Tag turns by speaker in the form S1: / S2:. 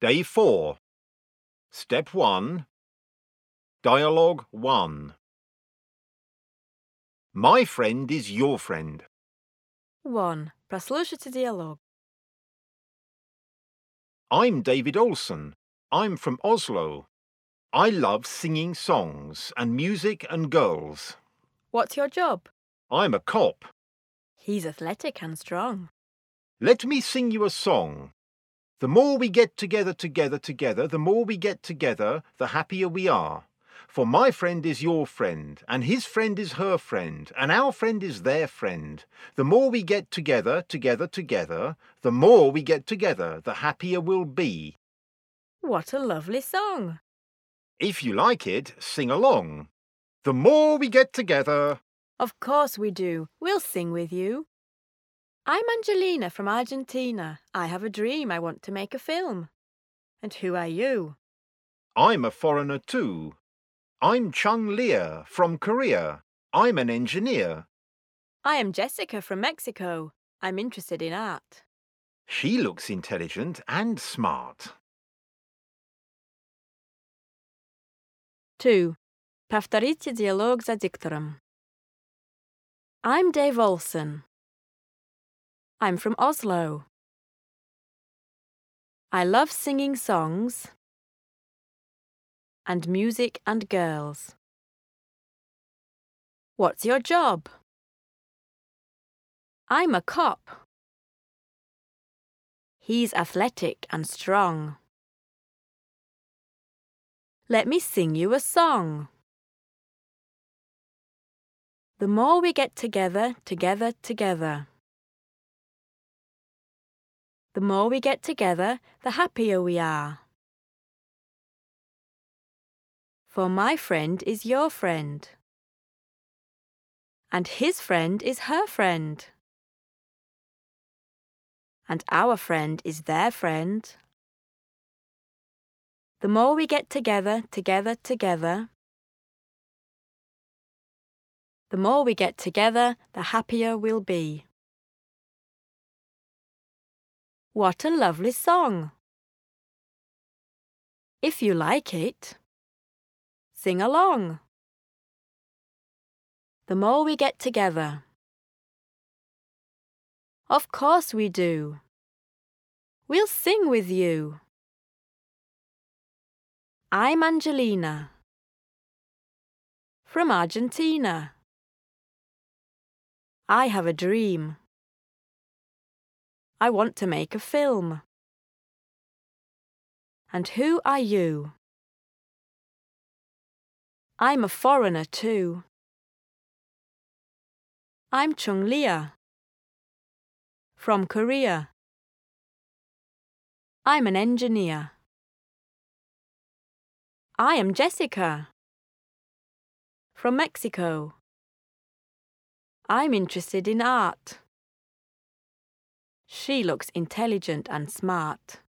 S1: Day 4. Step 1. Dialogue 1. My friend is your friend.
S2: 1. Прослушайте диалог.
S1: I'm David Olson. I'm from Oslo. I love singing songs and music and girls.
S2: What's your job?
S1: I'm a cop.
S2: He's athletic and strong.
S1: Let me sing you a song. The more we get together, together, together, the more we get together, the happier we are. For my friend is your friend, and his friend is her friend, and our friend is their friend. The more we get together, together, together, the more we get together, the happier we'll be.
S2: What a lovely song.
S1: If you like it, sing along. The more we get together,
S2: Of course we do. We'll sing with you. I'm Angelina from Argentina. I have a dream. I want to make a film. And who are you?
S1: I'm a foreigner too. I'm Chung Leah from Korea. I'm an engineer.
S2: I am Jessica from Mexico. I'm interested in art.
S1: She looks intelligent and smart.
S2: 2. Повторите диалог за диктором. I'm Dave Olson. I'm from Oslo. I love singing songs and music and girls. What's your job? I'm a cop. He's athletic and strong. Let me sing you a song. The more we get together, together, together. The more we get together, the happier we are. For my friend is your friend. And his friend is her friend. And our friend is their friend. The more we get together, together, together, the more we get together, the happier we'll be. What a lovely song! If you like it, sing along. The more we get together. Of course we do. We'll sing with you. I'm Angelina from Argentina. I have a dream. I want to make a film. And who are you? I'm a foreigner too. I'm Chung Lia. from Korea. I'm an engineer. I am Jessica from Mexico. I'm interested in art. She looks intelligent and smart.